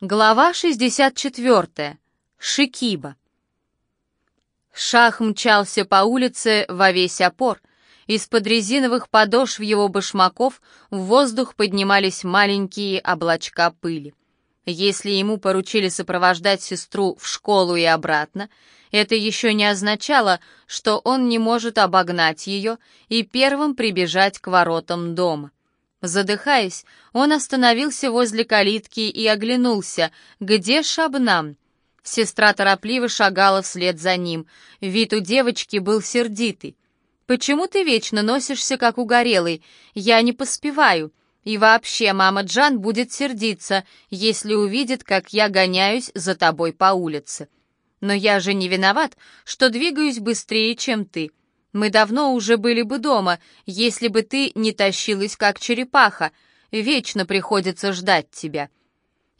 Глава 64. Шикиба. Шах мчался по улице во весь опор. Из-под резиновых подошв его башмаков в воздух поднимались маленькие облачка пыли. Если ему поручили сопровождать сестру в школу и обратно, это еще не означало, что он не может обогнать ее и первым прибежать к воротам дома. Задыхаясь, он остановился возле калитки и оглянулся. «Где Шабнам?» Сестра торопливо шагала вслед за ним. Вид у девочки был сердитый. «Почему ты вечно носишься, как угорелый? Я не поспеваю. И вообще, мама Джан будет сердиться, если увидит, как я гоняюсь за тобой по улице. Но я же не виноват, что двигаюсь быстрее, чем ты. Мы давно уже были бы дома, если бы ты не тащилась как черепаха. Вечно приходится ждать тебя».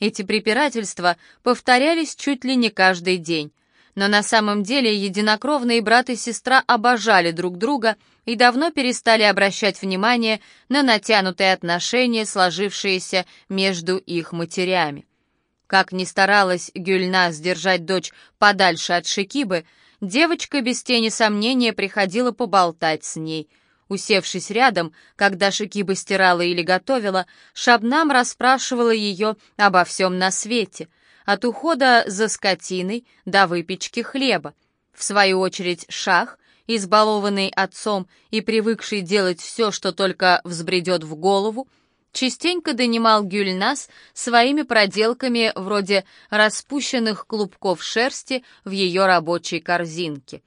Эти препирательства повторялись чуть ли не каждый день. Но на самом деле единокровные брат и сестра обожали друг друга и давно перестали обращать внимание на натянутые отношения, сложившиеся между их матерями. Как ни старалась Гюльна сдержать дочь подальше от Шикибы, Девочка без тени сомнения приходила поболтать с ней. Усевшись рядом, когда Шикиба стирала или готовила, Шабнам расспрашивала ее обо всем на свете, от ухода за скотиной до выпечки хлеба. В свою очередь Шах, избалованный отцом и привыкший делать все, что только взбредет в голову, частенько донимал Гюльнас своими проделками вроде распущенных клубков шерсти в ее рабочей корзинке.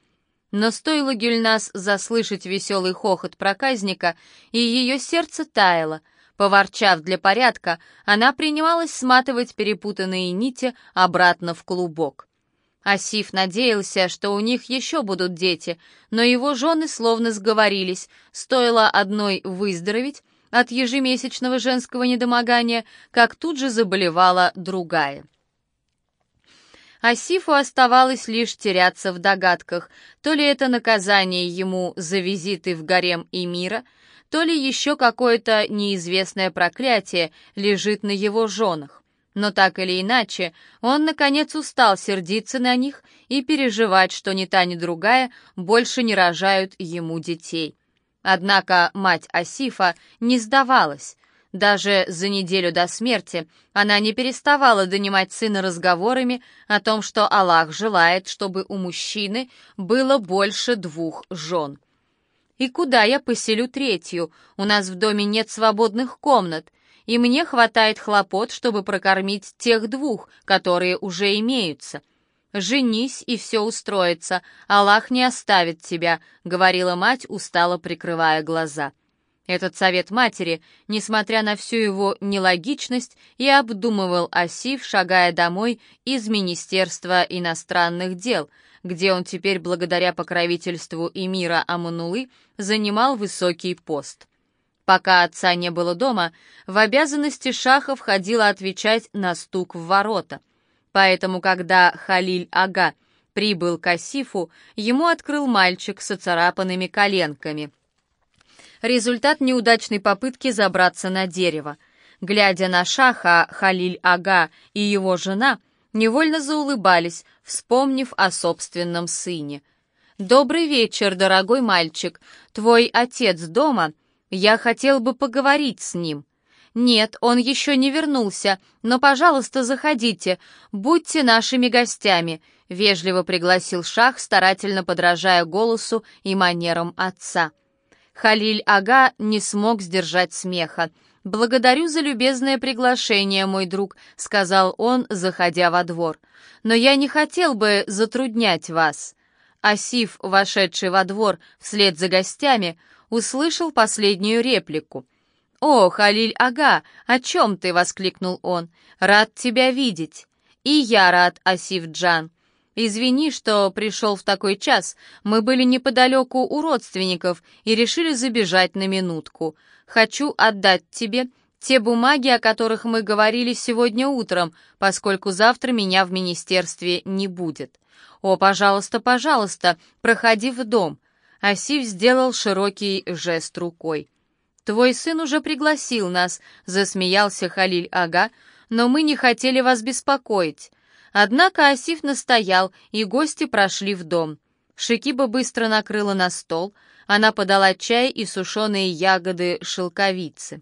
Но стоило Гюльнас заслышать веселый хохот проказника, и ее сердце таяло. Поворчав для порядка, она принималась сматывать перепутанные нити обратно в клубок. Асиф надеялся, что у них еще будут дети, но его жены словно сговорились, стоило одной выздороветь, от ежемесячного женского недомогания, как тут же заболевала другая. Асифу оставалось лишь теряться в догадках, то ли это наказание ему за визиты в гарем и мира, то ли еще какое-то неизвестное проклятие лежит на его женах. Но так или иначе, он, наконец, устал сердиться на них и переживать, что ни та, ни другая больше не рожают ему детей. Однако мать Асифа не сдавалась. Даже за неделю до смерти она не переставала донимать сына разговорами о том, что Аллах желает, чтобы у мужчины было больше двух жен. «И куда я поселю третью? У нас в доме нет свободных комнат, и мне хватает хлопот, чтобы прокормить тех двух, которые уже имеются. «Женись, и все устроится. Аллах не оставит тебя», — говорила мать, устало прикрывая глаза. Этот совет матери, несмотря на всю его нелогичность, и обдумывал Асиф, шагая домой из Министерства иностранных дел, где он теперь, благодаря покровительству эмира Аманулы, занимал высокий пост. Пока отца не было дома, в обязанности Шаха входило отвечать на стук в ворота. Поэтому, когда Халиль-ага прибыл к Асифу, ему открыл мальчик с оцарапанными коленками. Результат неудачной попытки забраться на дерево. Глядя на Шаха, Халиль-ага и его жена невольно заулыбались, вспомнив о собственном сыне. «Добрый вечер, дорогой мальчик. Твой отец дома? Я хотел бы поговорить с ним». «Нет, он еще не вернулся, но, пожалуйста, заходите, будьте нашими гостями», — вежливо пригласил Шах, старательно подражая голосу и манерам отца. Халиль-ага не смог сдержать смеха. «Благодарю за любезное приглашение, мой друг», — сказал он, заходя во двор. «Но я не хотел бы затруднять вас». Асиф, вошедший во двор вслед за гостями, услышал последнюю реплику — «О, Халиль-ага, о чем ты?» — воскликнул он. «Рад тебя видеть». «И я рад, Асиф-джан. Извини, что пришел в такой час. Мы были неподалеку у родственников и решили забежать на минутку. Хочу отдать тебе те бумаги, о которых мы говорили сегодня утром, поскольку завтра меня в министерстве не будет. О, пожалуйста, пожалуйста, проходи в дом». Асиф сделал широкий жест рукой. «Твой сын уже пригласил нас», — засмеялся Халиль-ага, но мы не хотели вас беспокоить». Однако Асиф настоял, и гости прошли в дом. Шикиба быстро накрыла на стол. Она подала чай и сушеные ягоды шелковицы.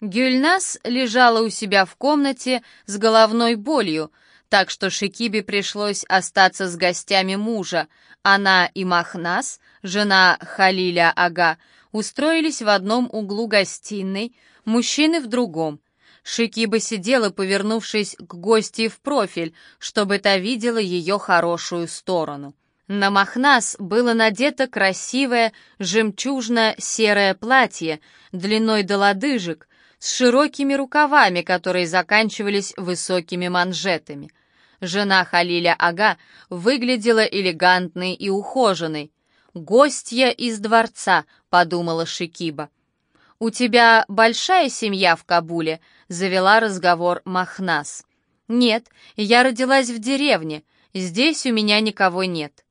Гюльнас лежала у себя в комнате с головной болью, так что Шикибе пришлось остаться с гостями мужа. Она и Махнас, жена Халиля Ага, устроились в одном углу гостиной, мужчины в другом. Шикиба сидела, повернувшись к гости в профиль, чтобы та видела ее хорошую сторону. На Махнас было надето красивое жемчужно-серое платье длиной до лодыжек, с широкими рукавами, которые заканчивались высокими манжетами. Жена Халиля Ага выглядела элегантной и ухоженной. «Гостья из дворца», — подумала Шикиба. «У тебя большая семья в Кабуле?» — завела разговор Махнас. «Нет, я родилась в деревне. Здесь у меня никого нет».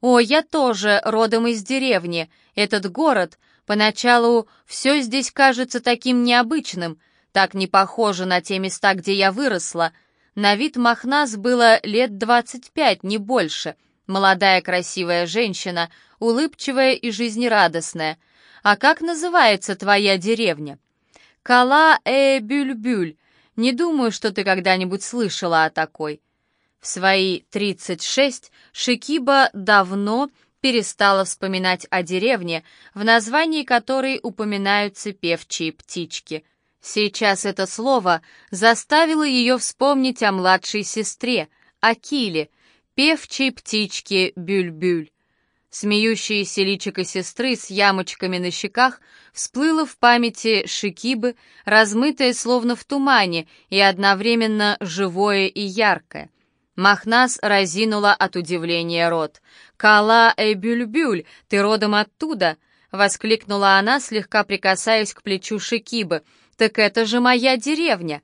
«О, я тоже родом из деревни. Этот город Поначалу все здесь кажется таким необычным, так не похоже на те места, где я выросла. На вид Махнас было лет двадцать пять, не больше. Молодая красивая женщина, улыбчивая и жизнерадостная. А как называется твоя деревня? Кала-э-бюль-бюль. Не думаю, что ты когда-нибудь слышала о такой. В свои тридцать шесть Шикиба давно перестала вспоминать о деревне, в названии которой упоминаются певчие птички. Сейчас это слово заставило ее вспомнить о младшей сестре, Акиле, певчей птичке Бюль-Бюль. Смеющееся личико сестры с ямочками на щеках всплыло в памяти Шикибы, размытое словно в тумане и одновременно живое и яркое. Махнас разинула от удивления рот. «Кала э бюль-бюль, ты родом оттуда?» — воскликнула она, слегка прикасаясь к плечу Шикибы. «Так это же моя деревня!»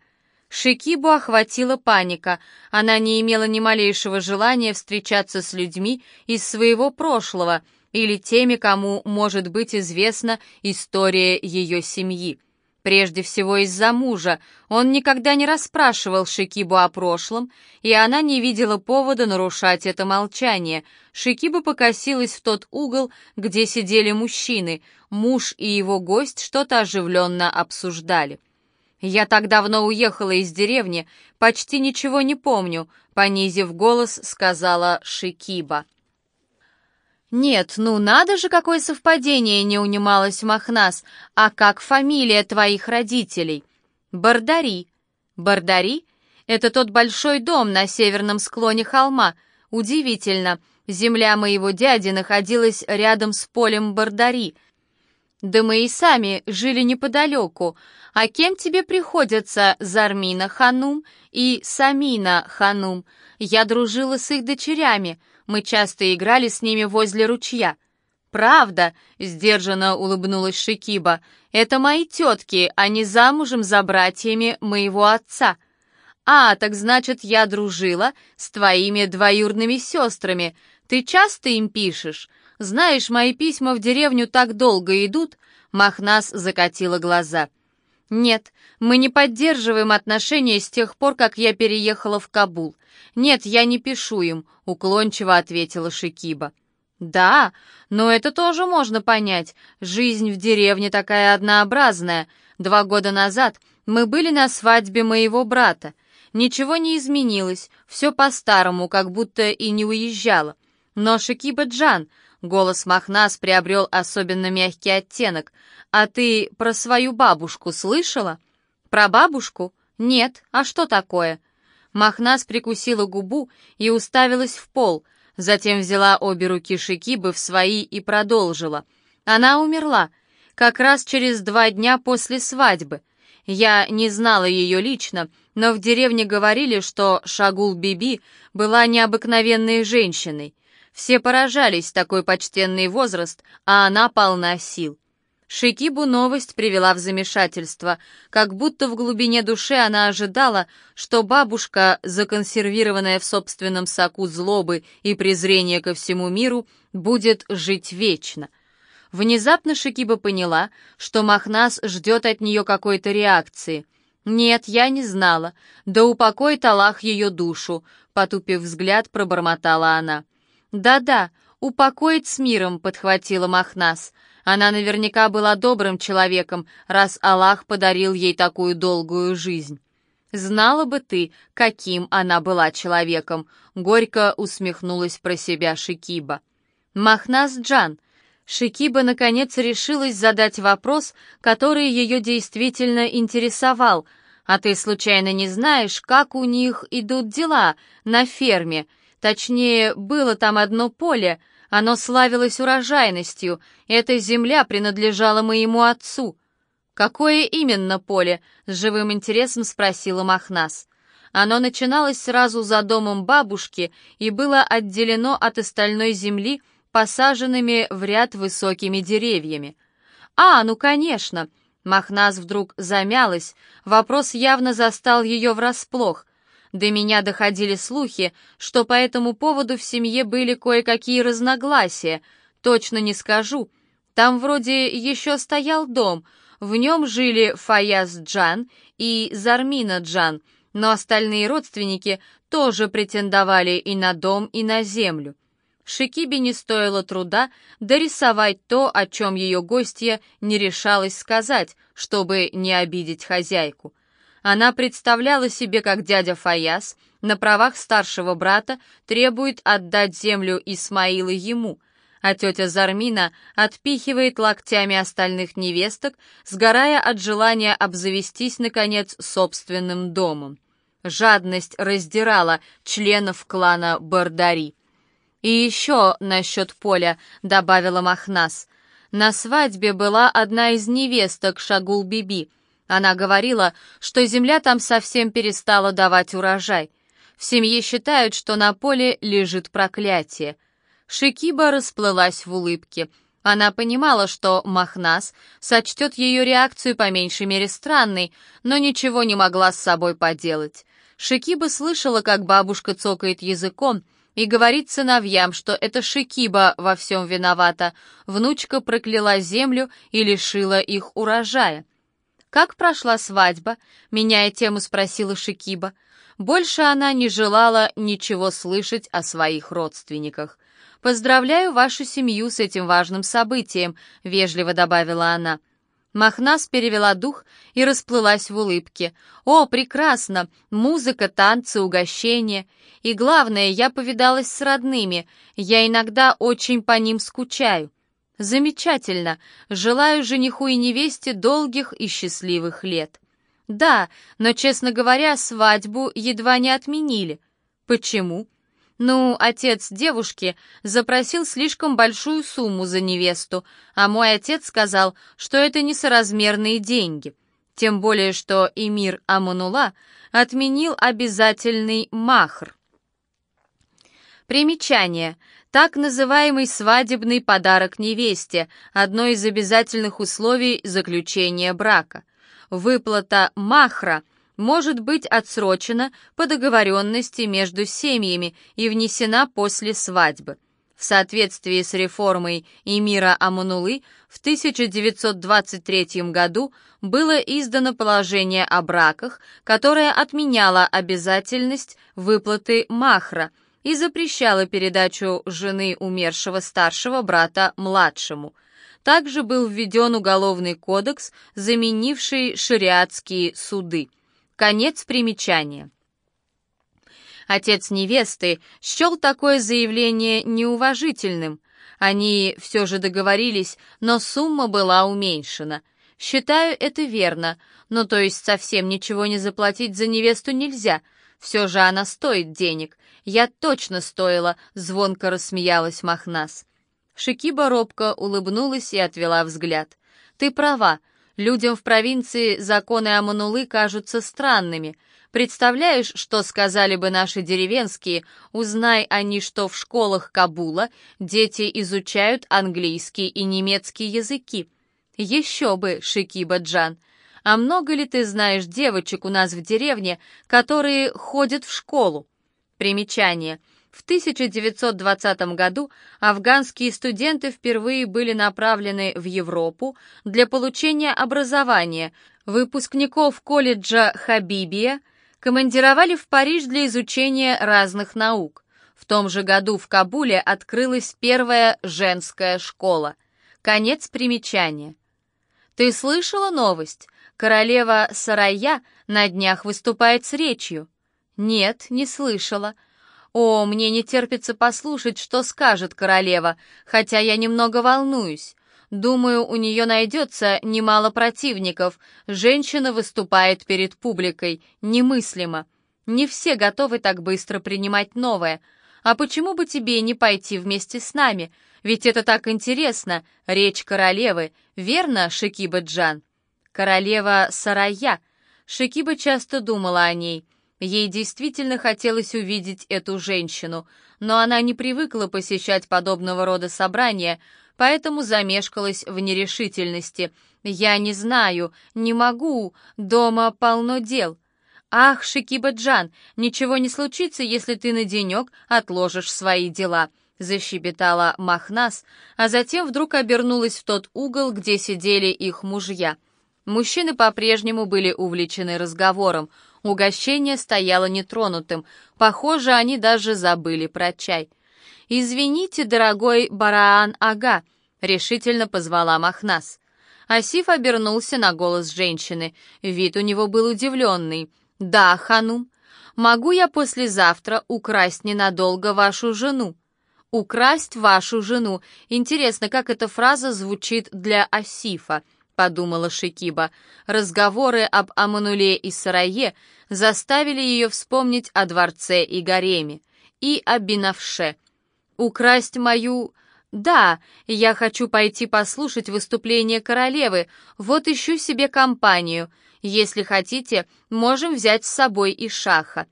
Шикибу охватила паника. Она не имела ни малейшего желания встречаться с людьми из своего прошлого или теми, кому может быть известна история ее семьи. Прежде всего из-за мужа. Он никогда не расспрашивал Шикибу о прошлом, и она не видела повода нарушать это молчание. Шикиба покосилась в тот угол, где сидели мужчины. Муж и его гость что-то оживленно обсуждали. «Я так давно уехала из деревни, почти ничего не помню», — понизив голос, сказала Шикиба. «Нет, ну надо же, какое совпадение!» — не унималась Махнас. «А как фамилия твоих родителей?» «Бардари». «Бардари? Это тот большой дом на северном склоне холма. Удивительно, земля моего дяди находилась рядом с полем Бардари. Да мы и сами жили неподалеку. А кем тебе приходятся Зармина Ханум и Самина Ханум? Я дружила с их дочерями». Мы часто играли с ними возле ручья. «Правда», — сдержанно улыбнулась Шикиба, — «это мои тетки, они замужем за братьями моего отца». «А, так значит, я дружила с твоими двоюрными сестрами. Ты часто им пишешь? Знаешь, мои письма в деревню так долго идут». Махнас закатила глаза. «Нет, мы не поддерживаем отношения с тех пор, как я переехала в Кабул. Нет, я не пишу им», — уклончиво ответила Шикиба. «Да, но это тоже можно понять. Жизнь в деревне такая однообразная. Два года назад мы были на свадьбе моего брата. Ничего не изменилось, все по-старому, как будто и не уезжала. Но Шикиба Джан, голос Махнас приобрел особенно мягкий оттенок, «А ты про свою бабушку слышала?» «Про бабушку? Нет. А что такое?» Махнас прикусила губу и уставилась в пол, затем взяла обе руки Шикибы в свои и продолжила. «Она умерла, как раз через два дня после свадьбы. Я не знала ее лично, но в деревне говорили, что Шагул Биби была необыкновенной женщиной. Все поражались такой почтенный возраст, а она полна сил. Шикибу новость привела в замешательство, как будто в глубине души она ожидала, что бабушка, законсервированная в собственном соку злобы и презрения ко всему миру, будет жить вечно. Внезапно Шикиба поняла, что Махнас ждет от нее какой-то реакции. «Нет, я не знала. Да упокоит Аллах ее душу», — потупив взгляд, пробормотала она. «Да-да, упокоит с миром», — подхватила Махнас. Она наверняка была добрым человеком, раз Аллах подарил ей такую долгую жизнь. «Знала бы ты, каким она была человеком», — горько усмехнулась про себя Шикиба. «Махнас Джан», Шикиба наконец решилась задать вопрос, который ее действительно интересовал. «А ты случайно не знаешь, как у них идут дела на ферме? Точнее, было там одно поле, оно славилось урожайностью, эта земля принадлежала моему отцу». «Какое именно поле?» — с живым интересом спросила Махнас. Оно начиналось сразу за домом бабушки и было отделено от остальной земли — посаженными в ряд высокими деревьями. «А, ну, конечно!» Махнас вдруг замялась, вопрос явно застал ее врасплох. До меня доходили слухи, что по этому поводу в семье были кое-какие разногласия. Точно не скажу. Там вроде еще стоял дом, в нем жили Фаяз Джан и Зармина Джан, но остальные родственники тоже претендовали и на дом, и на землю. Шикибе не стоило труда дорисовать то, о чем ее гостья не решалась сказать, чтобы не обидеть хозяйку. Она представляла себе, как дядя Фаяс на правах старшего брата требует отдать землю Исмаила ему, а тетя Зармина отпихивает локтями остальных невесток, сгорая от желания обзавестись, наконец, собственным домом. Жадность раздирала членов клана Бардари. «И еще насчет поля», — добавила Махнас. «На свадьбе была одна из невесток Шагул-Биби. Она говорила, что земля там совсем перестала давать урожай. В семье считают, что на поле лежит проклятие». Шикиба расплылась в улыбке. Она понимала, что Махнас сочтет ее реакцию по меньшей мере странной, но ничего не могла с собой поделать. Шикиба слышала, как бабушка цокает языком, и говорит сыновьям, что это Шикиба во всем виновата, внучка прокляла землю и лишила их урожая. «Как прошла свадьба?» — меняя тему, спросила Шикиба. Больше она не желала ничего слышать о своих родственниках. «Поздравляю вашу семью с этим важным событием», — вежливо добавила она. Махнас перевела дух и расплылась в улыбке. «О, прекрасно! Музыка, танцы, угощения. И главное, я повидалась с родными. Я иногда очень по ним скучаю. Замечательно. Желаю жениху и невесте долгих и счастливых лет. Да, но, честно говоря, свадьбу едва не отменили. Почему? Ну, отец девушки запросил слишком большую сумму за невесту, а мой отец сказал, что это несоразмерные деньги. Тем более, что эмир Аманула отменил обязательный махр. Примечание. Так называемый свадебный подарок невесте – одно из обязательных условий заключения брака. Выплата махра – может быть отсрочена по договоренности между семьями и внесена после свадьбы. В соответствии с реформой Эмира Аманулы в 1923 году было издано положение о браках, которое отменяло обязательность выплаты махра и запрещало передачу жены умершего старшего брата младшему. Также был введен уголовный кодекс, заменивший шариатские суды – Конец примечания. Отец невесты счел такое заявление неуважительным. Они все же договорились, но сумма была уменьшена. Считаю это верно, но то есть совсем ничего не заплатить за невесту нельзя. Все же она стоит денег. Я точно стоила, звонко рассмеялась Махнас. Шикиба робко улыбнулась и отвела взгляд. Ты права, Людям в провинции законы Аманулы кажутся странными. Представляешь, что сказали бы наши деревенские, узнай они, что в школах Кабула дети изучают английский и немецкий языки. Еще бы, Шикиба Джан. А много ли ты знаешь девочек у нас в деревне, которые ходят в школу? Примечание – в 1920 году афганские студенты впервые были направлены в Европу для получения образования. Выпускников колледжа Хабибия командировали в Париж для изучения разных наук. В том же году в Кабуле открылась первая женская школа. Конец примечания. Ты слышала новость? Королева Сарая на днях выступает с речью. Нет, не слышала. О, мне не терпится послушать, что скажет королева, хотя я немного волнуюсь. Думаю, у нее найдется немало противников. Женщина выступает перед публикой. Немыслимо. Не все готовы так быстро принимать новое. А почему бы тебе не пойти вместе с нами? Ведь это так интересно. Речь королевы. Верно, Шикиба Джан? Королева Сарая. Шикиба часто думала о ней. Ей действительно хотелось увидеть эту женщину, но она не привыкла посещать подобного рода собрания, поэтому замешкалась в нерешительности. «Я не знаю, не могу, дома полно дел». «Ах, Шикиба-джан, ничего не случится, если ты на денек отложишь свои дела», — защебетала Махнас, а затем вдруг обернулась в тот угол, где сидели их мужья. Мужчины по-прежнему были увлечены разговором — Угощение стояло нетронутым. Похоже, они даже забыли про чай. «Извините, дорогой Бараан-ага», — решительно позвала Махнас. Асиф обернулся на голос женщины. Вид у него был удивленный. «Да, ханум. Могу я послезавтра украсть ненадолго вашу жену?» «Украсть вашу жену». Интересно, как эта фраза звучит для Асифа. — подумала Шикиба. Разговоры об Амануле и Сарае заставили ее вспомнить о дворце и гареме, и о Бинавше. «Украсть мою...» «Да, я хочу пойти послушать выступление королевы, вот ищу себе компанию. Если хотите, можем взять с собой и Шаха.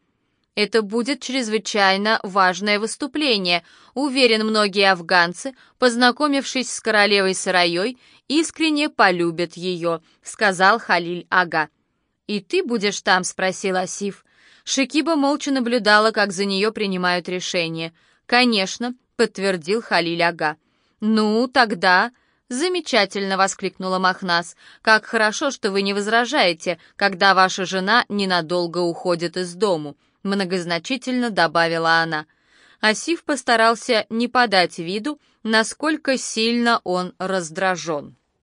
Это будет чрезвычайно важное выступление. Уверен, многие афганцы, познакомившись с королевой Сарайой, искренне полюбят ее», — сказал Халиль Ага. «И ты будешь там?» — спросил Асиф. Шикиба молча наблюдала, как за нее принимают решение. «Конечно», — подтвердил Халиль Ага. «Ну, тогда...» «Замечательно!» — воскликнула Махнас. «Как хорошо, что вы не возражаете, когда ваша жена ненадолго уходит из дому многозначительно добавила она. Асиф постарался не подать виду, насколько сильно он раздражен.